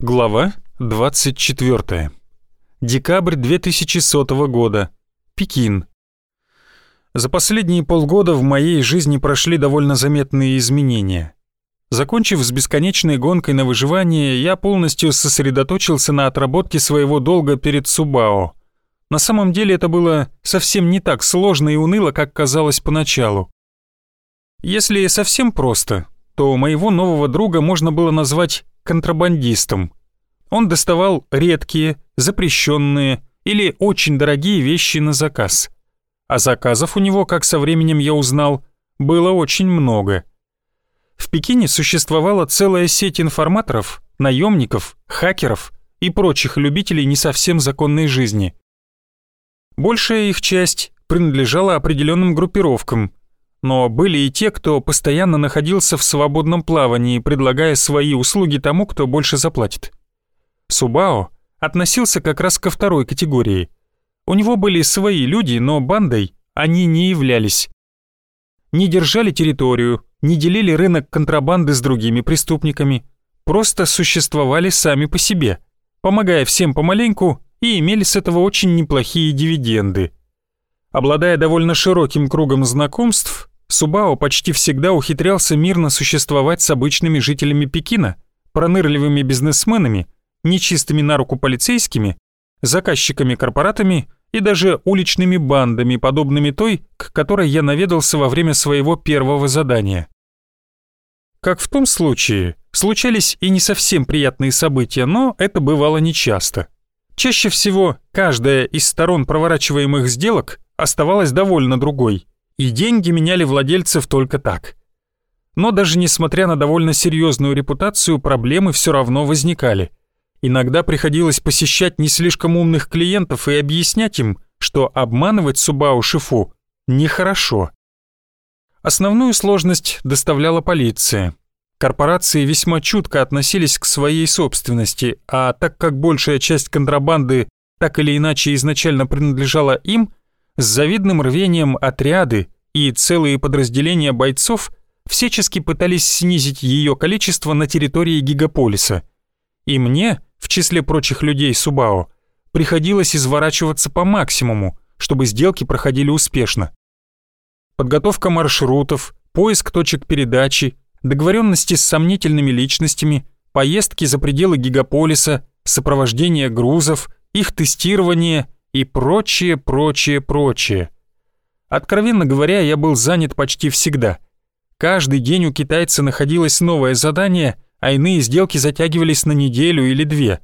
Глава 24. Декабрь 2100 года. Пекин. За последние полгода в моей жизни прошли довольно заметные изменения. Закончив с бесконечной гонкой на выживание, я полностью сосредоточился на отработке своего долга перед Субао. На самом деле это было совсем не так сложно и уныло, как казалось поначалу. Если совсем просто, то моего нового друга можно было назвать контрабандистом. Он доставал редкие, запрещенные или очень дорогие вещи на заказ. А заказов у него, как со временем я узнал, было очень много. В Пекине существовала целая сеть информаторов, наемников, хакеров и прочих любителей не совсем законной жизни. Большая их часть принадлежала определенным группировкам, но были и те, кто постоянно находился в свободном плавании, предлагая свои услуги тому, кто больше заплатит. Субао относился как раз ко второй категории. У него были свои люди, но бандой они не являлись. Не держали территорию, не делили рынок контрабанды с другими преступниками, просто существовали сами по себе, помогая всем помаленьку и имели с этого очень неплохие дивиденды. Обладая довольно широким кругом знакомств, Субао почти всегда ухитрялся мирно существовать с обычными жителями Пекина, пронырливыми бизнесменами, нечистыми на руку полицейскими, заказчиками-корпоратами и даже уличными бандами, подобными той, к которой я наведался во время своего первого задания. Как в том случае, случались и не совсем приятные события, но это бывало нечасто. Чаще всего каждая из сторон проворачиваемых сделок оставалась довольна другой – и деньги меняли владельцев только так. Но даже несмотря на довольно серьезную репутацию, проблемы все равно возникали. Иногда приходилось посещать не слишком умных клиентов и объяснять им, что обманывать Субау Шифу нехорошо. Основную сложность доставляла полиция. Корпорации весьма чутко относились к своей собственности, а так как большая часть контрабанды так или иначе изначально принадлежала им, с завидным рвением отряды и целые подразделения бойцов всячески пытались снизить ее количество на территории гигаполиса. И мне, в числе прочих людей Субао, приходилось изворачиваться по максимуму, чтобы сделки проходили успешно. Подготовка маршрутов, поиск точек передачи, договоренности с сомнительными личностями, поездки за пределы гигаполиса, сопровождение грузов, их тестирование – и прочее, прочее, прочее. Откровенно говоря, я был занят почти всегда. Каждый день у китайца находилось новое задание, а иные сделки затягивались на неделю или две.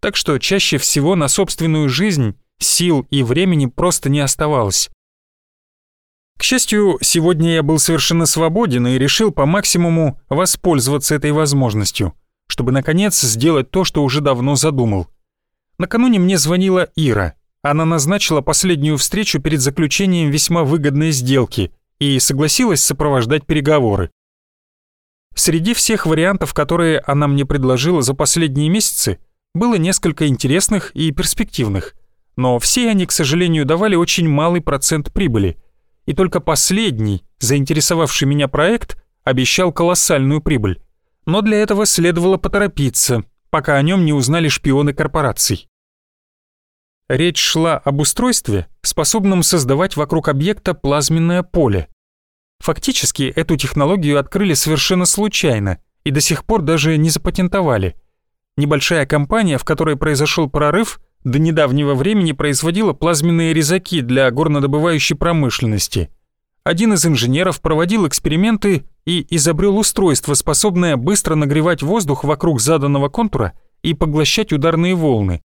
Так что чаще всего на собственную жизнь сил и времени просто не оставалось. К счастью, сегодня я был совершенно свободен и решил по максимуму воспользоваться этой возможностью, чтобы наконец сделать то, что уже давно задумал. Накануне мне звонила Ира – она назначила последнюю встречу перед заключением весьма выгодной сделки и согласилась сопровождать переговоры. Среди всех вариантов, которые она мне предложила за последние месяцы, было несколько интересных и перспективных, но все они, к сожалению, давали очень малый процент прибыли, и только последний, заинтересовавший меня проект, обещал колоссальную прибыль. Но для этого следовало поторопиться, пока о нем не узнали шпионы корпораций. Речь шла об устройстве, способном создавать вокруг объекта плазменное поле. Фактически эту технологию открыли совершенно случайно и до сих пор даже не запатентовали. Небольшая компания, в которой произошел прорыв, до недавнего времени производила плазменные резаки для горнодобывающей промышленности. Один из инженеров проводил эксперименты и изобрел устройство, способное быстро нагревать воздух вокруг заданного контура и поглощать ударные волны.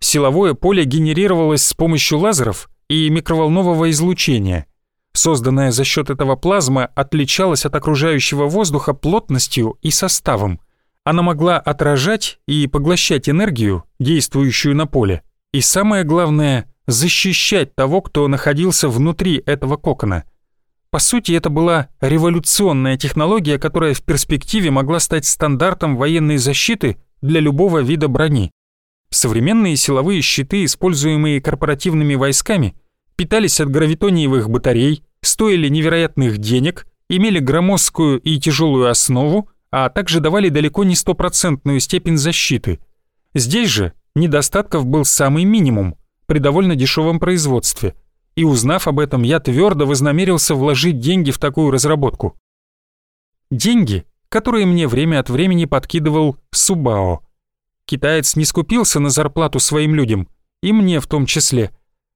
Силовое поле генерировалось с помощью лазеров и микроволнового излучения. Созданная за счет этого плазма отличалась от окружающего воздуха плотностью и составом. Она могла отражать и поглощать энергию, действующую на поле, и самое главное – защищать того, кто находился внутри этого кокона. По сути, это была революционная технология, которая в перспективе могла стать стандартом военной защиты для любого вида брони. Современные силовые щиты, используемые корпоративными войсками, питались от гравитониевых батарей, стоили невероятных денег, имели громоздкую и тяжелую основу, а также давали далеко не стопроцентную степень защиты. Здесь же недостатков был самый минимум при довольно дешевом производстве, и узнав об этом, я твердо вознамерился вложить деньги в такую разработку. Деньги, которые мне время от времени подкидывал Субао. Китаец не скупился на зарплату своим людям, и мне в том числе.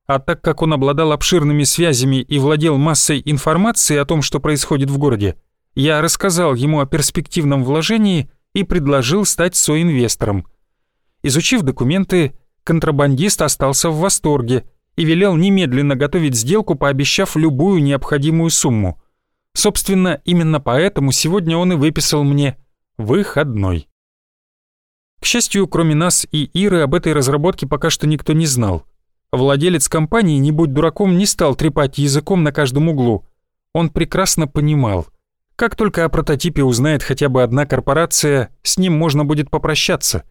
А так как он обладал обширными связями и владел массой информации о том, что происходит в городе, я рассказал ему о перспективном вложении и предложил стать соинвестором. Изучив документы, контрабандист остался в восторге и велел немедленно готовить сделку, пообещав любую необходимую сумму. Собственно, именно поэтому сегодня он и выписал мне выходной. К счастью, кроме нас и Иры об этой разработке пока что никто не знал. Владелец компании, не будь дураком, не стал трепать языком на каждом углу. Он прекрасно понимал, как только о прототипе узнает хотя бы одна корпорация, с ним можно будет попрощаться.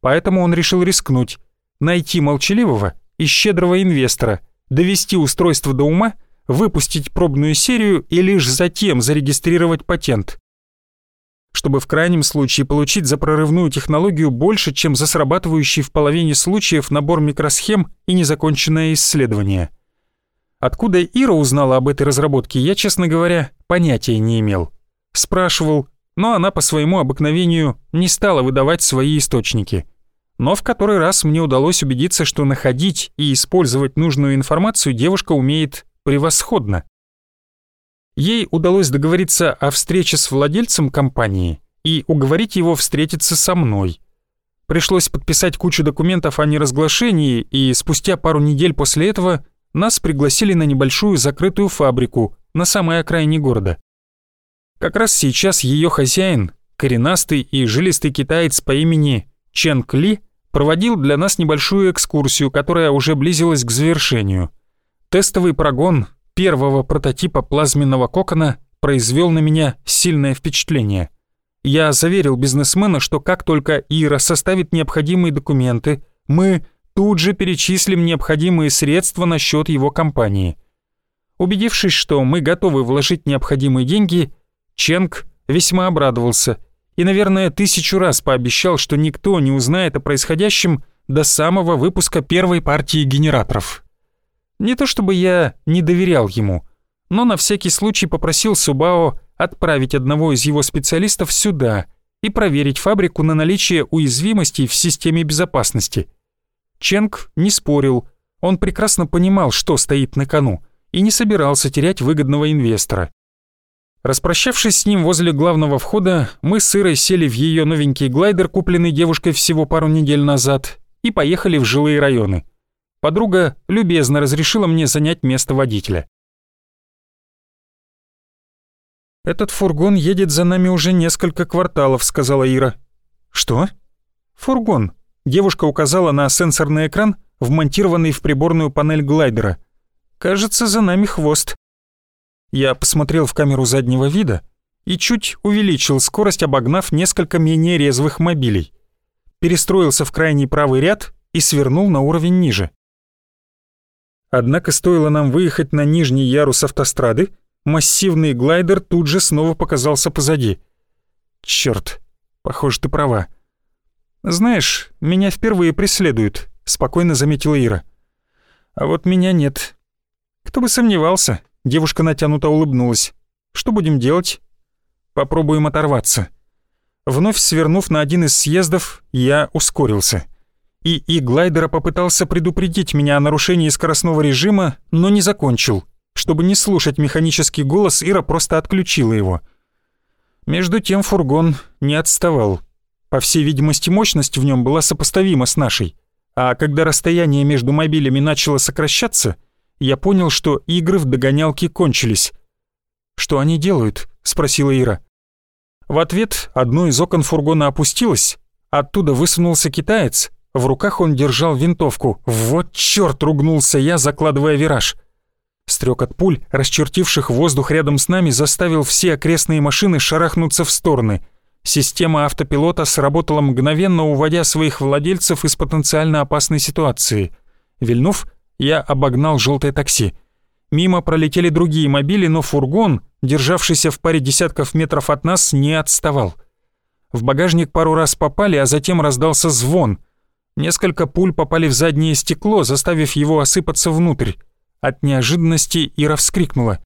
Поэтому он решил рискнуть, найти молчаливого и щедрого инвестора, довести устройство до ума — выпустить пробную серию и лишь затем зарегистрировать патент. Чтобы в крайнем случае получить за прорывную технологию больше, чем за срабатывающий в половине случаев набор микросхем и незаконченное исследование. Откуда Ира узнала об этой разработке, я, честно говоря, понятия не имел. Спрашивал, но она по своему обыкновению не стала выдавать свои источники. Но в который раз мне удалось убедиться, что находить и использовать нужную информацию девушка умеет превосходно. Ей удалось договориться о встрече с владельцем компании и уговорить его встретиться со мной. Пришлось подписать кучу документов о неразглашении, и спустя пару недель после этого нас пригласили на небольшую закрытую фабрику на самой окраине города. Как раз сейчас ее хозяин, коренастый и жилистый китаец по имени Ченг Ли, проводил для нас небольшую экскурсию, которая уже близилась к завершению. Тестовый прогон первого прототипа плазменного кокона произвел на меня сильное впечатление. Я заверил бизнесмена, что как только Ира составит необходимые документы, мы тут же перечислим необходимые средства на счет его компании. Убедившись, что мы готовы вложить необходимые деньги, Ченг весьма обрадовался и, наверное, тысячу раз пообещал, что никто не узнает о происходящем до самого выпуска первой партии генераторов. Не то чтобы я не доверял ему, но на всякий случай попросил Субао отправить одного из его специалистов сюда и проверить фабрику на наличие уязвимостей в системе безопасности. Ченг не спорил, он прекрасно понимал, что стоит на кону, и не собирался терять выгодного инвестора. Распрощавшись с ним возле главного входа, мы с Ирой сели в ее новенький глайдер, купленный девушкой всего пару недель назад, и поехали в жилые районы – Подруга любезно разрешила мне занять место водителя. «Этот фургон едет за нами уже несколько кварталов», — сказала Ира. «Что?» «Фургон». Девушка указала на сенсорный экран, вмонтированный в приборную панель глайдера. «Кажется, за нами хвост». Я посмотрел в камеру заднего вида и чуть увеличил скорость, обогнав несколько менее резвых мобилей. Перестроился в крайний правый ряд и свернул на уровень ниже. Однако стоило нам выехать на нижний ярус автострады, массивный глайдер тут же снова показался позади. Черт, похоже, ты права. Знаешь, меня впервые преследуют, спокойно заметила Ира. А вот меня нет. Кто бы сомневался, девушка натянуто улыбнулась. Что будем делать? Попробуем оторваться. Вновь свернув на один из съездов, я ускорился и и глайдера попытался предупредить меня о нарушении скоростного режима, но не закончил. Чтобы не слушать механический голос, Ира просто отключила его. Между тем фургон не отставал. По всей видимости, мощность в нем была сопоставима с нашей. А когда расстояние между мобилями начало сокращаться, я понял, что игры в догонялки кончились. «Что они делают?» — спросила Ира. В ответ одно из окон фургона опустилось, оттуда высунулся китаец в руках он держал винтовку. «Вот чёрт!» — ругнулся я, закладывая вираж. Стрёк от пуль, расчертивших воздух рядом с нами, заставил все окрестные машины шарахнуться в стороны. Система автопилота сработала мгновенно, уводя своих владельцев из потенциально опасной ситуации. Вильнув, я обогнал желтое такси. Мимо пролетели другие мобили, но фургон, державшийся в паре десятков метров от нас, не отставал. В багажник пару раз попали, а затем раздался звон. Несколько пуль попали в заднее стекло, заставив его осыпаться внутрь. От неожиданности Ира вскрикнула.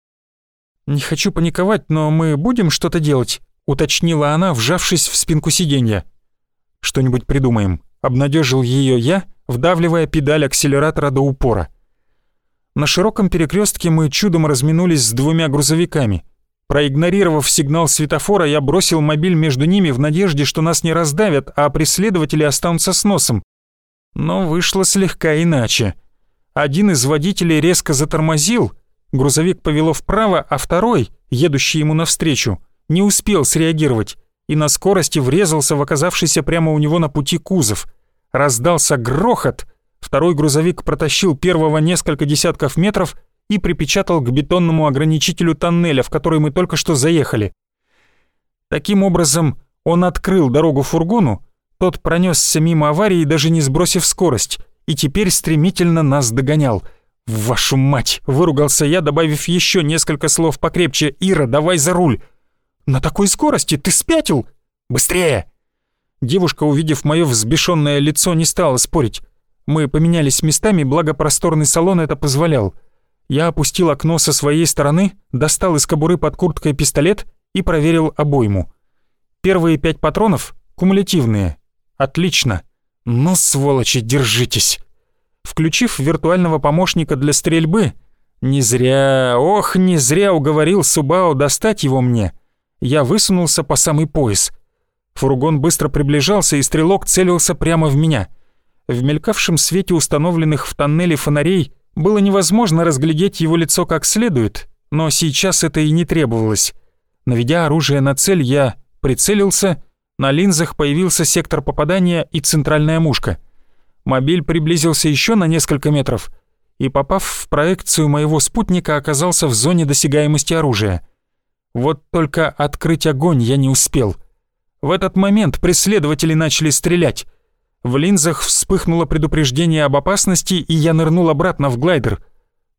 «Не хочу паниковать, но мы будем что-то делать», — уточнила она, вжавшись в спинку сиденья. «Что-нибудь придумаем», — обнадежил ее я, вдавливая педаль акселератора до упора. На широком перекрестке мы чудом разминулись с двумя грузовиками. Проигнорировав сигнал светофора, я бросил мобиль между ними в надежде, что нас не раздавят, а преследователи останутся с носом. Но вышло слегка иначе. Один из водителей резко затормозил, грузовик повело вправо, а второй, едущий ему навстречу, не успел среагировать и на скорости врезался в оказавшийся прямо у него на пути кузов. Раздался грохот, второй грузовик протащил первого несколько десятков метров и припечатал к бетонному ограничителю тоннеля, в который мы только что заехали. Таким образом, он открыл дорогу фургону, тот пронесся мимо аварии, даже не сбросив скорость, и теперь стремительно нас догонял. «Вашу мать!» — выругался я, добавив еще несколько слов покрепче. «Ира, давай за руль!» «На такой скорости ты спятил?» «Быстрее!» Девушка, увидев мое взбешенное лицо, не стала спорить. Мы поменялись местами, благо просторный салон это позволял. Я опустил окно со своей стороны, достал из кобуры под курткой пистолет и проверил обойму. Первые пять патронов кумулятивные. Отлично. Ну, сволочи, держитесь. Включив виртуального помощника для стрельбы, не зря, ох, не зря уговорил Субао достать его мне. Я высунулся по самый пояс. Фургон быстро приближался, и стрелок целился прямо в меня. В мелькавшем свете установленных в тоннеле фонарей было невозможно разглядеть его лицо как следует, но сейчас это и не требовалось. Наведя оружие на цель, я прицелился, на линзах появился сектор попадания и центральная мушка. Мобиль приблизился еще на несколько метров и, попав в проекцию моего спутника, оказался в зоне досягаемости оружия. Вот только открыть огонь я не успел. В этот момент преследователи начали стрелять. В линзах вспыхнуло предупреждение об опасности, и я нырнул обратно в глайдер.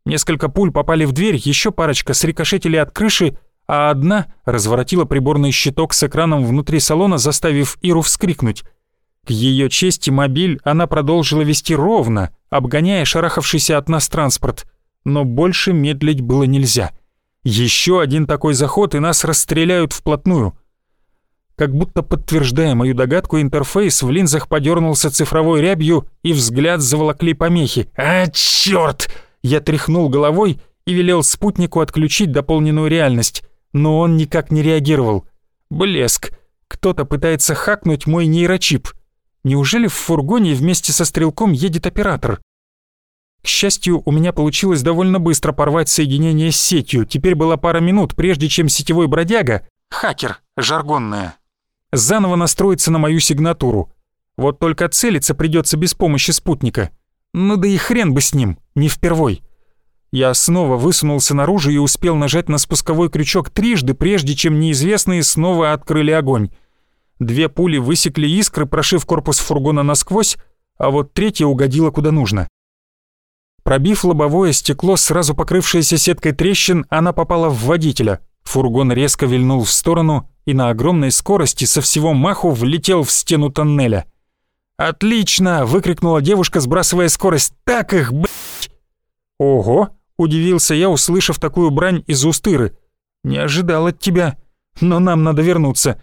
Несколько пуль попали в дверь, еще парочка срикошетили от крыши, а одна разворотила приборный щиток с экраном внутри салона, заставив Иру вскрикнуть. К ее чести мобиль она продолжила вести ровно, обгоняя шарахавшийся от нас транспорт. Но больше медлить было нельзя. Еще один такой заход, и нас расстреляют вплотную. Как будто подтверждая мою догадку, интерфейс в линзах подернулся цифровой рябью, и взгляд заволокли помехи. «А, чёрт!» Я тряхнул головой и велел спутнику отключить дополненную реальность, но он никак не реагировал. Блеск. Кто-то пытается хакнуть мой нейрочип. Неужели в фургоне вместе со стрелком едет оператор? К счастью, у меня получилось довольно быстро порвать соединение с сетью. Теперь была пара минут, прежде чем сетевой бродяга, хакер, жаргонная, заново настроиться на мою сигнатуру. Вот только целиться придется без помощи спутника. Ну да и хрен бы с ним, не впервой. Я снова высунулся наружу и успел нажать на спусковой крючок трижды, прежде чем неизвестные снова открыли огонь. Две пули высекли искры, прошив корпус фургона насквозь, а вот третья угодила куда нужно. Пробив лобовое стекло, сразу покрывшееся сеткой трещин, она попала в водителя. Фургон резко вильнул в сторону, и на огромной скорости со всего маху влетел в стену тоннеля. «Отлично!» — выкрикнула девушка, сбрасывая скорость. «Так их, блядь!» «Ого!» — удивился я, услышав такую брань из устыры. «Не ожидал от тебя. Но нам надо вернуться.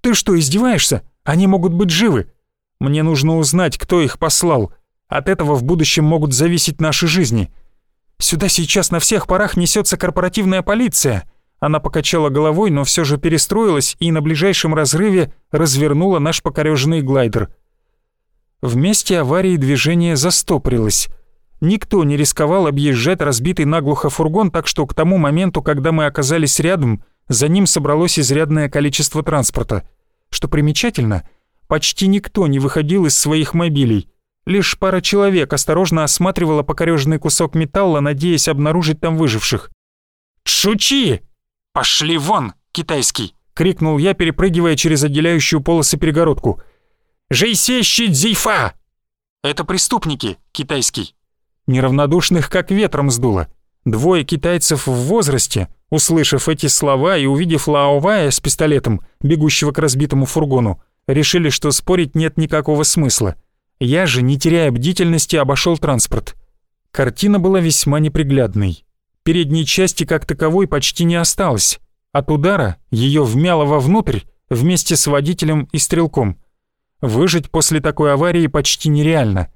Ты что, издеваешься? Они могут быть живы. Мне нужно узнать, кто их послал. От этого в будущем могут зависеть наши жизни. Сюда сейчас на всех парах несется корпоративная полиция. Она покачала головой, но все же перестроилась и на ближайшем разрыве развернула наш покореженный глайдер. В месте аварии движение застопорилось. Никто не рисковал объезжать разбитый наглухо фургон, так что к тому моменту, когда мы оказались рядом, за ним собралось изрядное количество транспорта. Что примечательно, почти никто не выходил из своих мобилей. Лишь пара человек осторожно осматривала покореженный кусок металла, надеясь обнаружить там выживших. «Шучи!» «Пошли вон, китайский!» — крикнул я, перепрыгивая через отделяющую полосы перегородку. «Жейсещи дзейфа!» «Это преступники, китайский!» Неравнодушных как ветром сдуло. Двое китайцев в возрасте, услышав эти слова и увидев Лаовая с пистолетом, бегущего к разбитому фургону, решили, что спорить нет никакого смысла. Я же, не теряя бдительности, обошел транспорт. Картина была весьма неприглядной. Передней части как таковой почти не осталось. От удара ее вмяло вовнутрь вместе с водителем и стрелком. Выжить после такой аварии почти нереально.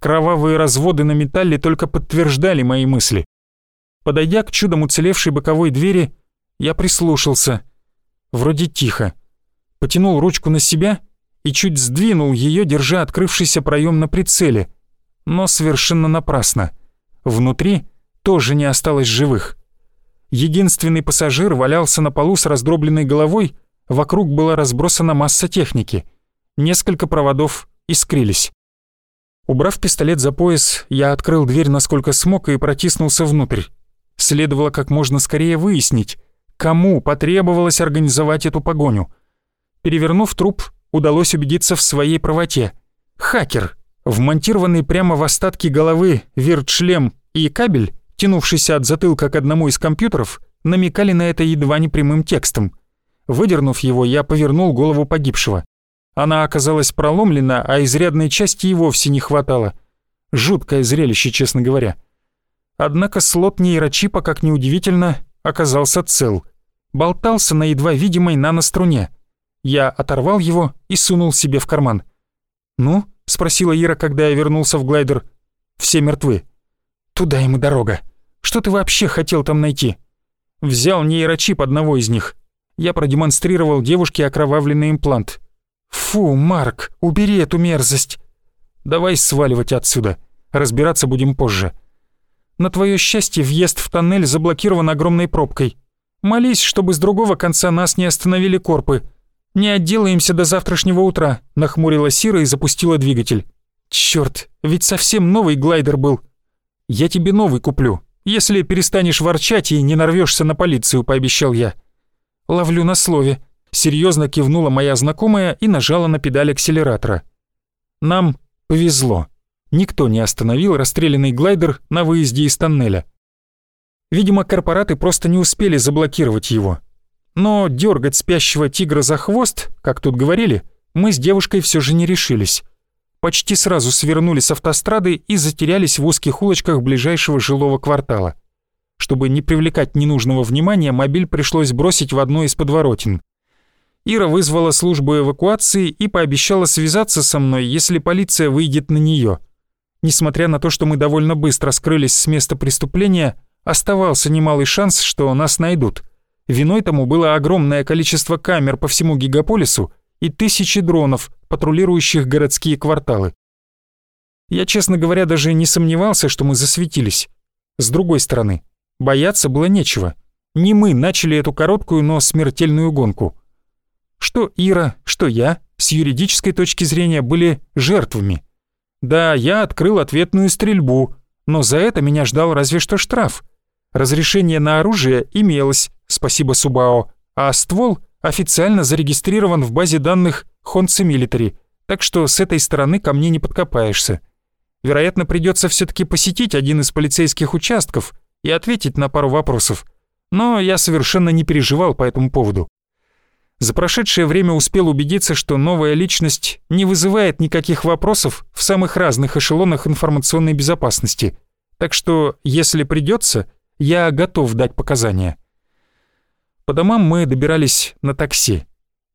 Кровавые разводы на металле только подтверждали мои мысли. Подойдя к чудом уцелевшей боковой двери, я прислушался. Вроде тихо. Потянул ручку на себя и чуть сдвинул ее, держа открывшийся проем на прицеле. Но совершенно напрасно. Внутри тоже не осталось живых. Единственный пассажир валялся на полу с раздробленной головой, вокруг была разбросана масса техники. Несколько проводов искрились. Убрав пистолет за пояс, я открыл дверь насколько смог и протиснулся внутрь. Следовало как можно скорее выяснить, кому потребовалось организовать эту погоню. Перевернув труп, удалось убедиться в своей правоте. Хакер, вмонтированный прямо в остатки головы виртшлем и кабель, тянувшийся от затылка к одному из компьютеров, намекали на это едва не прямым текстом. Выдернув его, я повернул голову погибшего. Она оказалась проломлена, а изрядной части и вовсе не хватало. Жуткое зрелище, честно говоря. Однако слот нейрочипа, как неудивительно, оказался цел. Болтался на едва видимой наноструне. Я оторвал его и сунул себе в карман. «Ну?» — спросила Ира, когда я вернулся в глайдер. «Все мертвы». «Туда ему дорога. Что ты вообще хотел там найти?» Взял нейрочип одного из них. Я продемонстрировал девушке окровавленный имплант. «Фу, Марк, убери эту мерзость!» «Давай сваливать отсюда. Разбираться будем позже». На твое счастье, въезд в тоннель заблокирован огромной пробкой. Молись, чтобы с другого конца нас не остановили корпы. Не отделаемся до завтрашнего утра», — нахмурила Сира и запустила двигатель. «Чёрт, ведь совсем новый глайдер был». «Я тебе новый куплю, если перестанешь ворчать и не нарвешься на полицию», — пообещал я. «Ловлю на слове», — серьезно кивнула моя знакомая и нажала на педаль акселератора. «Нам повезло» никто не остановил расстрелянный глайдер на выезде из тоннеля. Видимо, корпораты просто не успели заблокировать его. Но дергать спящего тигра за хвост, как тут говорили, мы с девушкой все же не решились. Почти сразу свернули с автострады и затерялись в узких улочках ближайшего жилого квартала. Чтобы не привлекать ненужного внимания, мобиль пришлось бросить в одной из подворотен. Ира вызвала службу эвакуации и пообещала связаться со мной, если полиция выйдет на нее. Несмотря на то, что мы довольно быстро скрылись с места преступления, оставался немалый шанс, что нас найдут. Виной тому было огромное количество камер по всему гигаполису и тысячи дронов, патрулирующих городские кварталы. Я, честно говоря, даже не сомневался, что мы засветились. С другой стороны, бояться было нечего. Не мы начали эту короткую, но смертельную гонку. Что Ира, что я, с юридической точки зрения, были жертвами – да, я открыл ответную стрельбу, но за это меня ждал разве что штраф. Разрешение на оружие имелось, спасибо Субао, а ствол официально зарегистрирован в базе данных Хонце Милитари, так что с этой стороны ко мне не подкопаешься. Вероятно, придется все-таки посетить один из полицейских участков и ответить на пару вопросов. Но я совершенно не переживал по этому поводу. За прошедшее время успел убедиться, что новая личность не вызывает никаких вопросов в самых разных эшелонах информационной безопасности. Так что, если придется, я готов дать показания. По домам мы добирались на такси.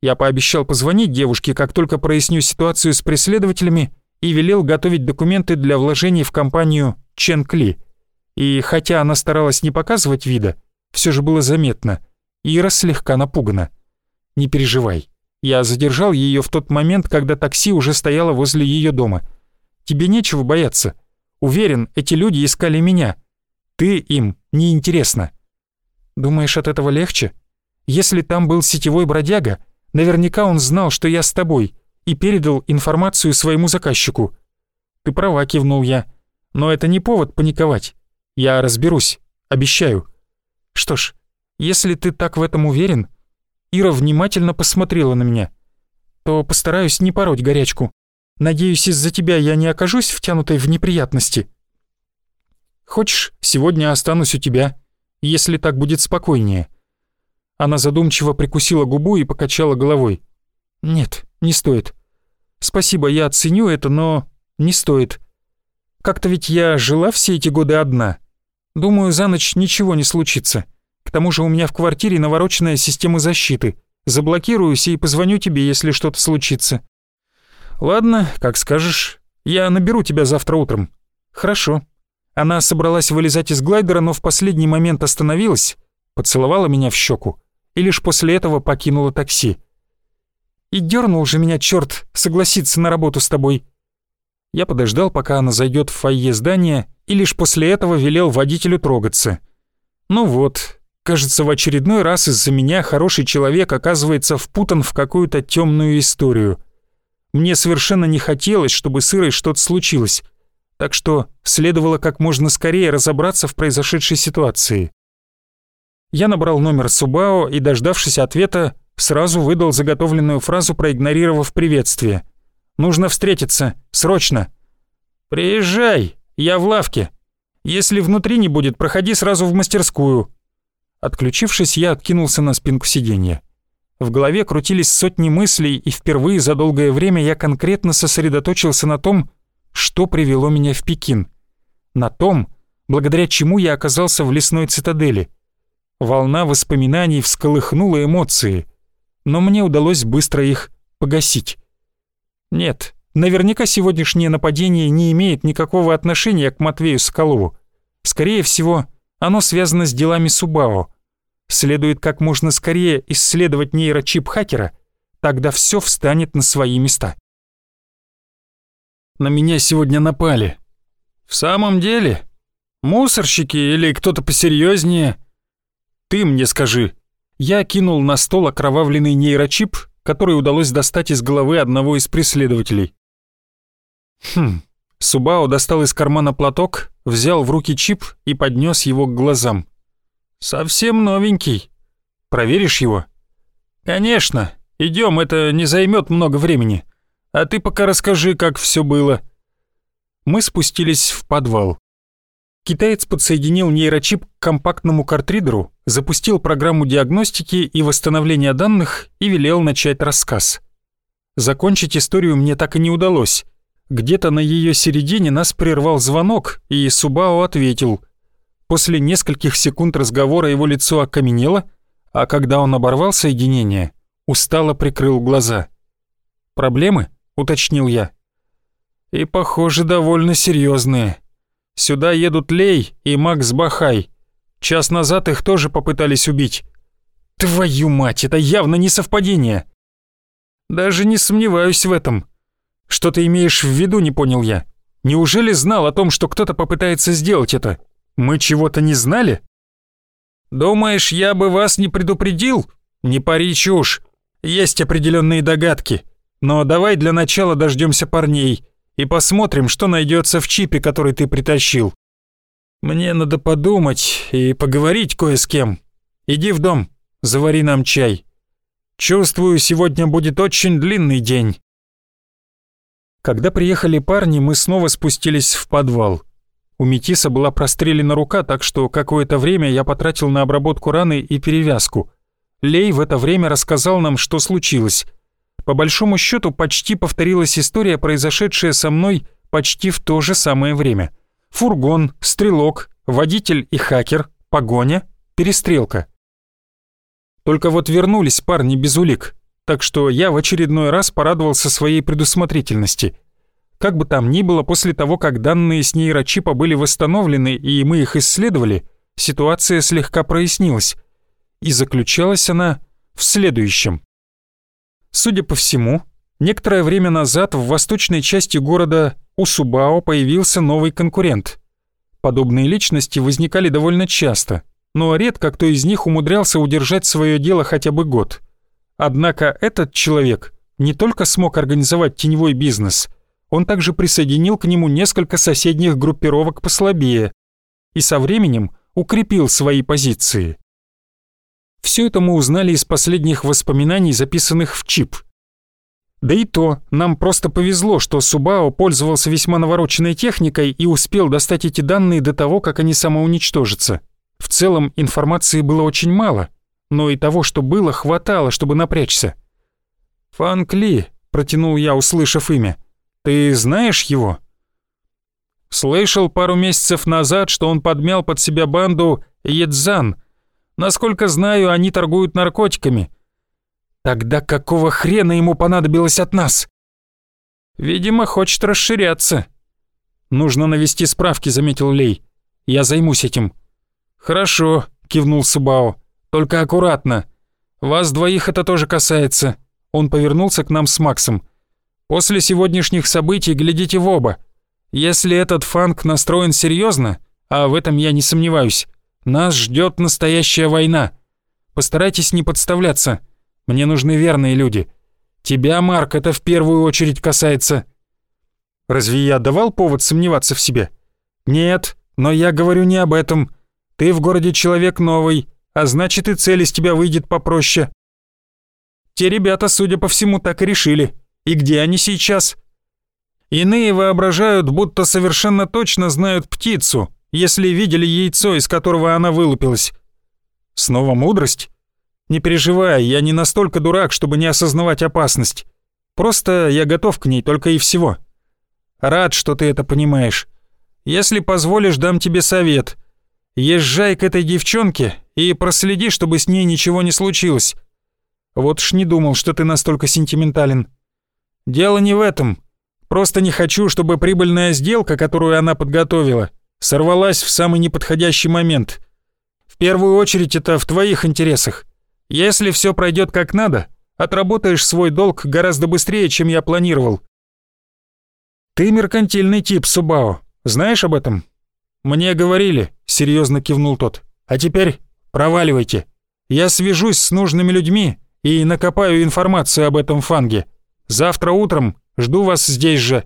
Я пообещал позвонить девушке, как только проясню ситуацию с преследователями, и велел готовить документы для вложений в компанию Чен Кли. И хотя она старалась не показывать вида, все же было заметно, Ира слегка напугана. Не переживай. Я задержал ее в тот момент, когда такси уже стояло возле ее дома. Тебе нечего бояться. Уверен, эти люди искали меня. Ты им не интересна. Думаешь, от этого легче? Если там был сетевой бродяга, наверняка он знал, что я с тобой, и передал информацию своему заказчику. Ты права, кивнул я. Но это не повод паниковать. Я разберусь, обещаю. Что ж, если ты так в этом уверен, Ира внимательно посмотрела на меня. «То постараюсь не пороть горячку. Надеюсь, из-за тебя я не окажусь втянутой в неприятности». Хочешь, сегодня останусь у тебя, если так будет спокойнее». Она задумчиво прикусила губу и покачала головой. «Нет, не стоит. Спасибо, я оценю это, но не стоит. Как-то ведь я жила все эти годы одна. Думаю, за ночь ничего не случится. К тому же у меня в квартире навороченная система защиты. Заблокируюсь и позвоню тебе, если что-то случится». «Ладно, как скажешь. Я наберу тебя завтра утром». «Хорошо». Она собралась вылезать из глайдера, но в последний момент остановилась, поцеловала меня в щеку и лишь после этого покинула такси. «И дернул же меня черт согласиться на работу с тобой». Я подождал, пока она зайдет в фойе здания, и лишь после этого велел водителю трогаться. Ну вот, кажется, в очередной раз из-за меня хороший человек оказывается впутан в какую-то темную историю. Мне совершенно не хотелось, чтобы с Ирой что-то случилось так что следовало как можно скорее разобраться в произошедшей ситуации. Я набрал номер Субао и, дождавшись ответа, сразу выдал заготовленную фразу, проигнорировав приветствие. «Нужно встретиться. Срочно!» «Приезжай! Я в лавке. Если внутри не будет, проходи сразу в мастерскую». Отключившись, я откинулся на спинку сиденья. В голове крутились сотни мыслей, и впервые за долгое время я конкретно сосредоточился на том, что привело меня в Пекин. На том, благодаря чему я оказался в лесной цитадели. Волна воспоминаний всколыхнула эмоции, но мне удалось быстро их погасить. Нет, наверняка сегодняшнее нападение не имеет никакого отношения к Матвею Соколову. Скорее всего, оно связано с делами Субао. Следует как можно скорее исследовать нейрочип хакера, тогда все встанет на свои места. На меня сегодня напали. В самом деле? Мусорщики или кто-то посерьезнее? Ты мне скажи. Я кинул на стол окровавленный нейрочип, который удалось достать из головы одного из преследователей. Хм. Субао достал из кармана платок, взял в руки чип и поднес его к глазам. «Совсем новенький. Проверишь его?» «Конечно. Идем, это не займет много времени. А ты пока расскажи, как все было». Мы спустились в подвал. Китаец подсоединил нейрочип к компактному картридеру, запустил программу диагностики и восстановления данных и велел начать рассказ. Закончить историю мне так и не удалось. Где-то на ее середине нас прервал звонок, и Субао ответил. После нескольких секунд разговора его лицо окаменело, а когда он оборвал соединение, устало прикрыл глаза. «Проблемы?» — уточнил я. «И, похоже, довольно серьезные. Сюда едут Лей и Макс Бахай. Час назад их тоже попытались убить. Твою мать, это явно не совпадение!» «Даже не сомневаюсь в этом. Что ты имеешь в виду, не понял я. Неужели знал о том, что кто-то попытается сделать это? Мы чего-то не знали?» «Думаешь, я бы вас не предупредил? Не пари чушь. Есть определенные догадки. Но давай для начала дождемся парней и посмотрим, что найдется в чипе, который ты притащил. Мне надо подумать и поговорить кое с кем. Иди в дом, завари нам чай. Чувствую, сегодня будет очень длинный день. Когда приехали парни, мы снова спустились в подвал. У Метиса была прострелена рука, так что какое-то время я потратил на обработку раны и перевязку. Лей в это время рассказал нам, что случилось — по большому счету почти повторилась история, произошедшая со мной почти в то же самое время. Фургон, стрелок, водитель и хакер, погоня, перестрелка. Только вот вернулись парни без улик, так что я в очередной раз порадовался своей предусмотрительности. Как бы там ни было, после того, как данные с нейрочипа были восстановлены и мы их исследовали, ситуация слегка прояснилась. И заключалась она в следующем. Судя по всему, некоторое время назад в восточной части города Усубао появился новый конкурент. Подобные личности возникали довольно часто, но редко кто из них умудрялся удержать свое дело хотя бы год. Однако этот человек не только смог организовать теневой бизнес, он также присоединил к нему несколько соседних группировок послабее и со временем укрепил свои позиции. Все это мы узнали из последних воспоминаний, записанных в чип. Да и то, нам просто повезло, что Субао пользовался весьма навороченной техникой и успел достать эти данные до того, как они самоуничтожатся. В целом информации было очень мало, но и того, что было, хватало, чтобы напрячься. «Фанк Ли», — протянул я, услышав имя, — «ты знаешь его?» Слышал пару месяцев назад, что он подмял под себя банду Едзан. Насколько знаю, они торгуют наркотиками. Тогда какого хрена ему понадобилось от нас? Видимо, хочет расширяться. Нужно навести справки, заметил Лей. Я займусь этим. Хорошо, кивнул Субао. Только аккуратно. Вас двоих это тоже касается. Он повернулся к нам с Максом. После сегодняшних событий глядите в оба. Если этот фанк настроен серьезно, а в этом я не сомневаюсь, нас ждет настоящая война. Постарайтесь не подставляться. Мне нужны верные люди. Тебя, Марк, это в первую очередь касается. Разве я давал повод сомневаться в себе? Нет, но я говорю не об этом. Ты в городе человек новый, а значит и цель из тебя выйдет попроще. Те ребята, судя по всему, так и решили. И где они сейчас? Иные воображают, будто совершенно точно знают птицу, если видели яйцо, из которого она вылупилась. Снова мудрость? Не переживай, я не настолько дурак, чтобы не осознавать опасность. Просто я готов к ней только и всего. Рад, что ты это понимаешь. Если позволишь, дам тебе совет. Езжай к этой девчонке и проследи, чтобы с ней ничего не случилось. Вот ж не думал, что ты настолько сентиментален. Дело не в этом. Просто не хочу, чтобы прибыльная сделка, которую она подготовила, сорвалась в самый неподходящий момент. В первую очередь это в твоих интересах. Если все пройдет как надо, отработаешь свой долг гораздо быстрее, чем я планировал. Ты меркантильный тип, Субао. Знаешь об этом? Мне говорили, серьезно кивнул тот. А теперь проваливайте. Я свяжусь с нужными людьми и накопаю информацию об этом фанге. Завтра утром Жду вас здесь же.